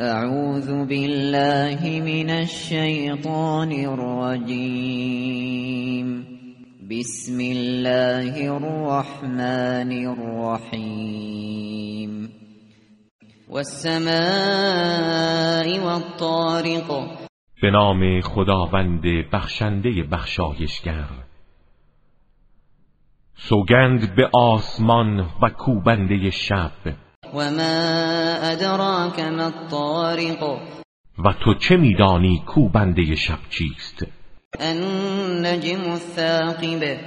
اعوذ بالله من الشیطان الرجیم بسم الله الرحمن الرحیم والسماء والطارق. به نام خداوند بخشنده بخشایشگر. سوگند به آسمان و کوبنده شب. و ما ادراک ما الطارق و تو چه میدانی کوبنده شب چیست؟ النجم الثاقب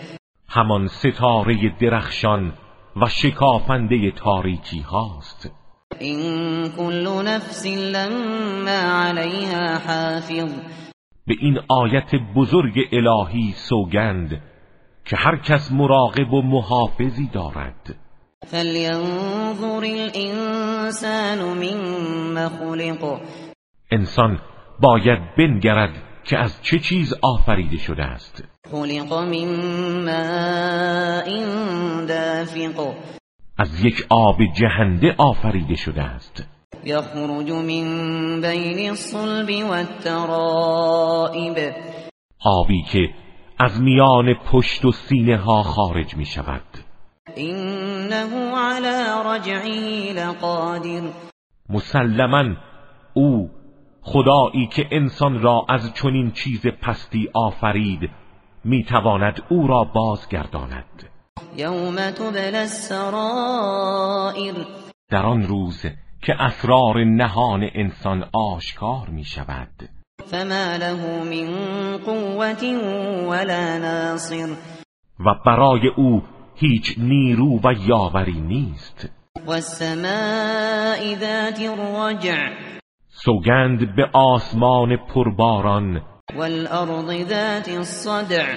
همان ستاره درخشان و شکافنده تاریکی هاست. این كل نفس لما علیها حافظ به این آیت بزرگ الهی سوگند که هر کس مراقب و محافظی دارد. فلینظر الانسان مما خلق انسان باید بنگرد که از چه چیز آفریده شده است. خلق من ماء دافق از یک آب جهنده آفریده شده است. یخرج من بین الصلب والترائب آبی که از میان پشت و سینه ها خارج می شود انه على رجعه لقادر. مسلما او خدایی که انسان را از چنین چیز پستی آفرید می‌تواند او را بازگرداند. یوم تبل السرائر. در آن روز که اسرار نهان انسان آشکار می شود فما له من قوة ولا ناصر. و برای او هیچ نیرو و یاوری نیست. والسماء ذات الرجع. سوگند به آسمان پرباران والأرض ذات الصدع.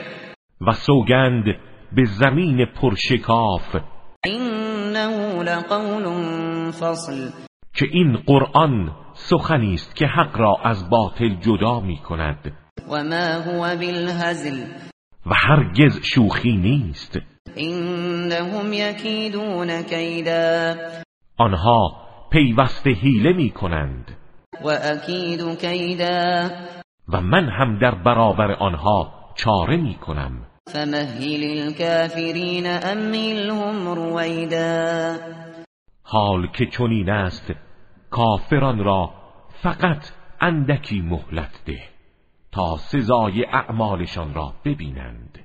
و سوگند به زمین پرشکاف لقول فصل. که این قرآن سخنی است که حق را از باطل جدا می کند. وما هو بالهزل. و هرگز شوخی نیست. إنهم يكيدون كيدا آنها پیوسته حیله می کنند وأكيد كيدا و من هم در برابر آنها چاره می کنم فمهل الكافرين أمهلهم رويدا حال که چنین است کافران را فقط اندکی مهلت ده تا سزای اعمالشان را ببینند.